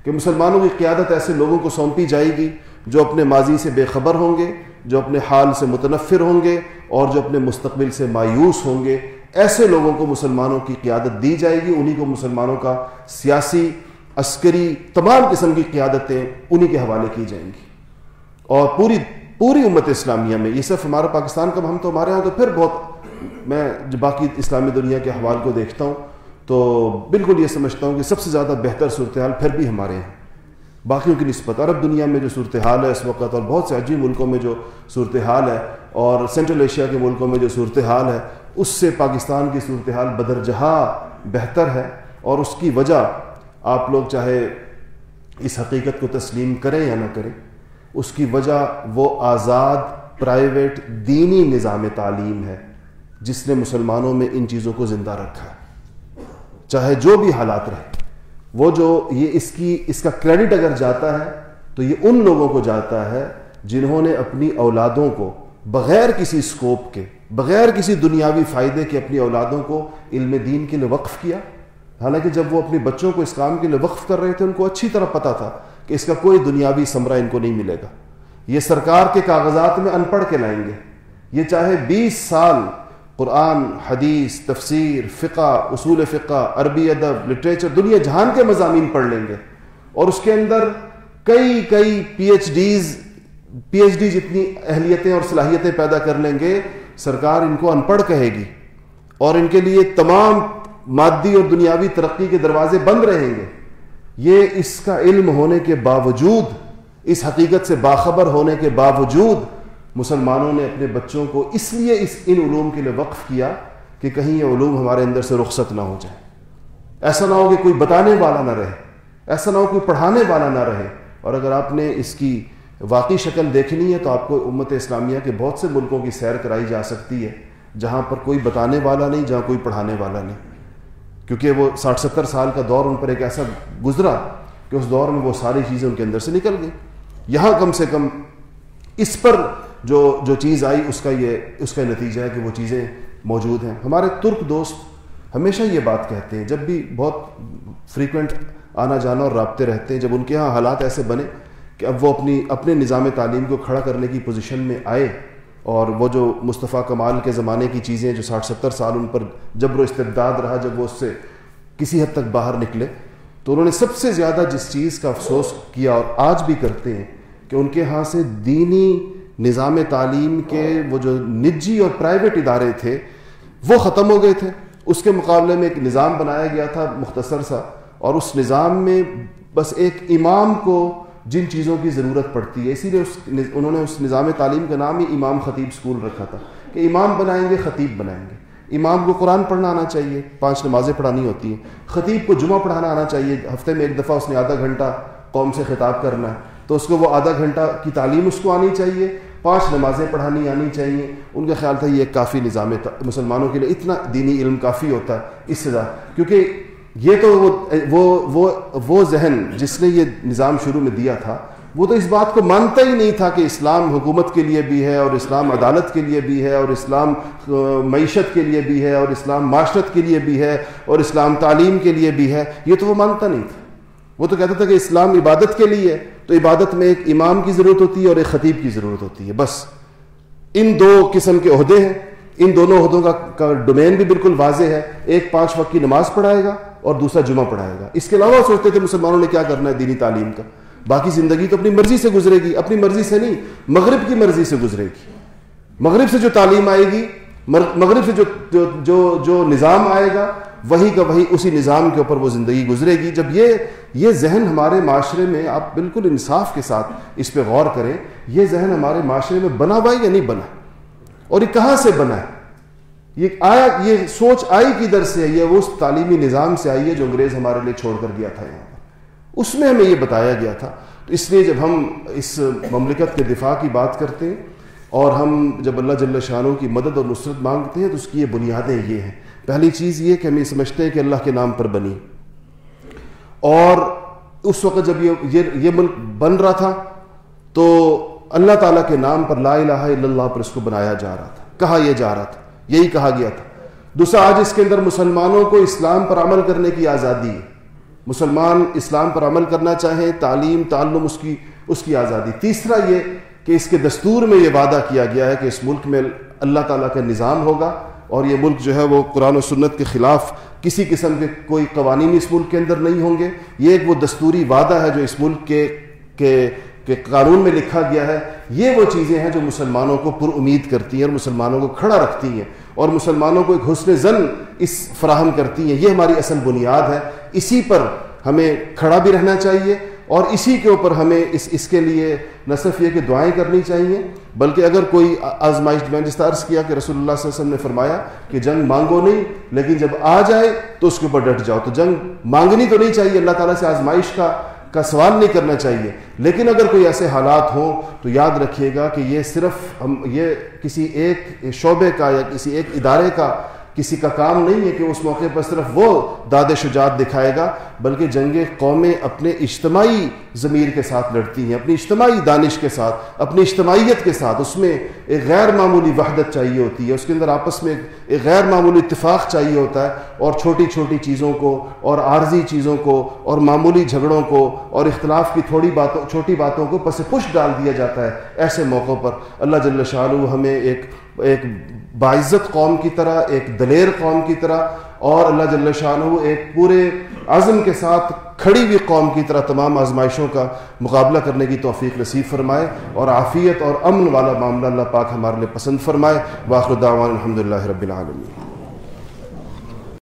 کہ مسلمانوں کی قیادت ایسے لوگوں کو سونپی جائے گی جو اپنے ماضی سے بے خبر ہوں گے، جو اپنے حال سے متنفر ہوں گے اور جو اپنے مستقبل سے مایوس ہوں گے۔ ایسے لوگوں کو مسلمانوں کی قیادت دی جائے گی، انہی کو مسلمانوں کا سیاسی، عسکری، تمام قسم کی قیادتیں انہی کے حوالے کی جائیں گی۔ اور پوری پوری امت اسلامیہ میں، یہ صرف ہمارا پاکستان کا، ہم تو ہمارے یہاں تو پھر بہت، میں باقی اسلامی دنیا کے حوال کو دیکھتا ہوں تو بالکل یہ سمجھتا ہوں کہ سب سے زیادہ بہتر صورتحال پھر بھی ہمارے ہیں باقیوں کی نسبت، عرب دنیا میں جو صورتحال ہے اس وقت اور بہت سے عجیب ملکوں میں جو صورتحال ہے اور سینٹرل ایشیا کے ملکوں میں جو صورتحال ہے اس سے پاکستان کی صورتحال بدر جہاں بہتر ہے اور اس کی وجہ آپ لوگ چاہے اس حقیقت کو تسلیم کریں یا نہ کریں، اس کی وجہ وہ آزاد پرائیویٹ دینی نظام تعلیم ہے جس نے مسلمانوں میں ان چیزوں کو زندہ رکھا ہے۔ چاہے جو بھی حالات رہے وہ جو یہ اس کی، اس کا کریڈٹ اگر جاتا ہے، تو یہ ان لوگوں کو جاتا ہے جنہوں نے اپنی اولادوں کو بغیر کسی سکوپ کے بغیر کسی دنیاوی فائدے کے اپنی اولادوں کو علم دین کے لیے وقف کیا، حالانکہ جب وہ اپنے بچوں کو اس کام کے لیے وقف کر رہے تھے، ان کو اچھی طرح پتا تھا کہ اس کا کوئی دنیاوی ثمرہ ان کو نہیں ملے گا۔ یہ سرکار کے کاغذات میں ان پڑھ کے لائیں گے۔ یہ چاہے بیس سال قرآن، حدیث، تفسیر، فقہ، اصول فقہ، عربی ادب، لٹریچر، دنیا جہان کے مضامین پڑھ لیں گے۔ اور اس کے اندر کئی کئی P H Ds, P H D جتنی اہلیتیں اور صلاحیتیں پیدا کر لیں گے سرکار ان کو ان پڑھ کہے گی اور ان کے لیے تمام مادی اور دنیاوی ترقی کے دروازے بند رہیں گے۔ یہ اس کا علم ہونے کے باوجود، اس حقیقت سے باخبر ہونے کے باوجود مسلمانوں نے اپنے بچوں کو اس لیے اس ان علوم کے لیے وقف کیا کہ کہیں یہ علوم ہمارے اندر سے رخصت نہ ہو جائے۔ ایسا نہ ہو کہ کوئی بتانے والا نہ رہے، ایسا نہ ہو کوئی پڑھانے والا نہ رہے۔ اور اگر آپ نے اس کی واقعی شکل دیکھنی ہے تو آپ کو امت اسلامیہ کے بہت سے ملکوں کی سیر کرائی جا سکتی ہے، جہاں پر کوئی بتانے والا نہیں، جہاں کوئی پڑھانے والا نہیں۔ کیونکہ وہ ساٹھ ستر سال کا دور ان پر ایک ایسا گزرا کہ اس دور میں وہ ساری چیزیں ان کے اندر سے نکل گئی یہاں کم سے کم اس پر جو جو چیز آئی، اس کا یہ، اس کا نتیجہ ہے کہ وہ چیزیں موجود ہیں۔ ہمارے ترک دوست ہمیشہ یہ بات کہتے ہیں، جب بھی بہت فریکوینٹ آنا جانا اور رابطے رہتے ہیں، جب ان کے ہاں حالات ایسے بنے کہ اب وہ اپنی اپنے نظام تعلیم کو کھڑا کرنے کی پوزیشن میں آئے اور وہ جو مصطفیٰ کمال کے زمانے کی چیزیں جو ساٹھ ستر سال ان پر جبر و استبداد رہا جب وہ اس سے کسی حد تک باہر نکلے، تو انہوں نے سب سے زیادہ جس چیز کا افسوس کیا اور آج بھی کرتے ہیں کہ ان کے ہاں سے دینی نظام تعلیم کے وہ جو نجی اور پرائیویٹ ادارے تھے، وہ ختم ہو گئے تھے۔ اس کے مقابلے میں ایک نظام بنایا گیا تھا مختصر سا اور اس نظام میں بس ایک امام کو جن چیزوں کی ضرورت پڑتی ہے، اسی لیے اس انہوں نے اس نظام تعلیم کا نام ہی امام خطیب اسکول رکھا تھا کہ امام بنائیں گے، خطیب بنائیں گے۔ امام کو قرآن پڑھنا آنا چاہیے، پانچ نمازیں پڑھانی ہوتی ہیں۔ خطیب کو جمعہ پڑھانا آنا چاہیے، ہفتے میں ایک دفعہ اس نے آدھا گھنٹہ قوم سے خطاب کرنا ہے۔ تو اس کو وہ آدھا گھنٹہ کی تعلیم اس کو آنی چاہیے، پانچ نمازیں پڑھانی آنی چاہیے۔ ان کا خیال تھا یہ ایک کافی نظام مسلمانوں کے لیے اتنا دینی علم کافی ہوتا ہے اس سے زیادہ۔ کیونکہ یہ تو وہ وہ وہ ذہن جس نے یہ نظام شروع میں دیا تھا، وہ تو اس بات کو مانتا ہی نہیں تھا کہ اسلام حکومت کے لیے بھی ہے اور اسلام عدالت کے لیے بھی ہے اور اسلام معیشت کے لیے بھی ہے اور اسلام معاشرت کے لیے بھی ہے اور اسلام تعلیم کے لیے بھی ہے، یہ تو وہ مانتا نہیں تھا۔ وہ تو کہتا تھا کہ اسلام عبادت کے لیے تو عبادت میں ایک امام کی ضرورت ہوتی ہے اور ایک خطیب کی ضرورت ہوتی ہے، بس۔ ان دو قسم کے عہدے ہیں۔ ان دونوں عہدوں کا ڈومین بھی بالکل واضح ہے۔ ایک پانچ وقت کی نماز پڑھائے گا اور دوسرا جمعہ پڑھائے گا۔ اس کے علاوہ سوچتے تھے مسلمانوں نے کیا کرنا ہے دینی تعلیم کا؟ باقی زندگی تو اپنی مرضی سے گزرے گی اپنی مرضی سے نہیں مغرب کی مرضی سے گزرے گی۔ مغرب سے جو تعلیم آئے گی مغرب سے جو جو جو, جو نظام آئے گا وہی کا وہی اسی نظام کے اوپر وہ زندگی گزرے گی۔ جب یہ یہ ذہن ہمارے معاشرے میں آپ بالکل انصاف کے ساتھ اس پہ غور کریں یہ ذہن ہمارے معاشرے میں بنا ہوا یا نہیں بنا؟ اور یہ کہاں سے بنا ہے؟ یہ آیا یہ سوچ آئی کدھر سے یہ اس تعلیمی نظام سے آئی ہے جو انگریز ہمارے لیے چھوڑ کر گیا تھا یہاں پر۔ اس میں ہمیں یہ بتایا گیا تھا۔ تو اس لیے جب ہم اس مملکت کے دفاع کی بات کرتے ہیں اور ہم جب اللہ جل شاہوں کی مدد اور نصرت مانگتے ہیں تو اس کی یہ بنیادیں یہ ہیں۔ پہلی چیز یہ کہ ہم یہ سمجھتے ہیں کہ اللہ کے نام پر بنی۔ اور اس وقت جب یہ یہ ملک بن رہا تھا تو اللہ تعالیٰ کے نام پر لا الہ الا اللہ پر اس کو بنایا جا رہا تھا۔ کہا یہ جا رہا تھا۔ یہی کہا گیا تھا۔ دوسرا، آج اس کے اندر مسلمانوں کو اسلام پر عمل کرنے کی آزادی ہے۔ مسلمان اسلام پر عمل کرنا چاہیں، تعلیم، تعلم اس کی اس کی آزادی۔ تیسرا، یہ کہ اس کے دستور میں یہ وعدہ کیا گیا ہے کہ اس ملک میں اللہ تعالیٰ کا نظام ہوگا اور یہ ملک جو ہے وہ قرآن و سنت کے خلاف کسی قسم کے کوئی قوانین اس ملک کے اندر نہیں ہوں گے۔ یہ ایک وہ دستوری وعدہ ہے جو اس ملک کے کے کہ قانون میں لکھا گیا ہے، یہ وہ چیزیں ہیں جو مسلمانوں کو پر امید کرتی ہیں اور مسلمانوں کو کھڑا رکھتی ہیں اور مسلمانوں کو ایک حسن زن اس فراہم کرتی ہیں۔ یہ ہماری اصل بنیاد ہے۔ اسی پر ہمیں کھڑا بھی رہنا چاہیے اور اسی کے اوپر ہمیں اس اس کے لیے نہ صرف یہ کہ دعائیں کرنی چاہیے، بلکہ اگر کوئی آزمائش میں جس عرض کیا کہ رسول اللہ صلی اللہ علیہ وسلم نے فرمایا کہ جنگ مانگو نہیں، لیکن جب آ جائے تو اس کے اوپر ڈٹ جاؤ۔ تو جنگ مانگنی تو نہیں چاہیے، اللہ تعالیٰ سے آزمائش کا کا سوال نہیں کرنا چاہیے۔ لیکن اگر کوئی ایسے حالات ہوں تو یاد رکھیے گا کہ یہ صرف ہم، یہ کسی ایک شعبے کا یا کسی ایک ادارے کا کسی کا کام نہیں ہے کہ اس موقع پر صرف وہ داد شجاعت دکھائے گا، بلکہ جنگ قومیں اپنے اجتماعی ضمیر کے ساتھ لڑتی ہیں، اپنی اجتماعی دانش کے ساتھ، اپنی اجتماعیت کے ساتھ۔ اس میں ایک غیر معمولی وحدت چاہیے ہوتی ہے، اس کے اندر آپس میں ایک غیر معمولی اتفاق چاہیے ہوتا ہے اور چھوٹی چھوٹی چیزوں کو اور عارضی چیزوں کو اور معمولی جھگڑوں کو اور اختلاف کی تھوڑی باتوں، چھوٹی باتوں کو پس پش ڈال دیا جاتا ہے ایسے موقعوں پر۔ اللہ جل شاہ ہمیں ایک ایک باعزت قوم کی طرح، ایک دلیر قوم کی طرح، اور اللہ جل شاہ ایک پورے عزم کے ساتھ کھڑی ہوئی قوم کی طرح تمام آزمائشوں کا مقابلہ کرنے کی توفیق نصیب فرمائے، اور عافیت اور امن والا معاملہ اللہ پاک ہمارے لیے پسند فرمائے۔ واخر دعوان الحمد اللہ رب العالمین۔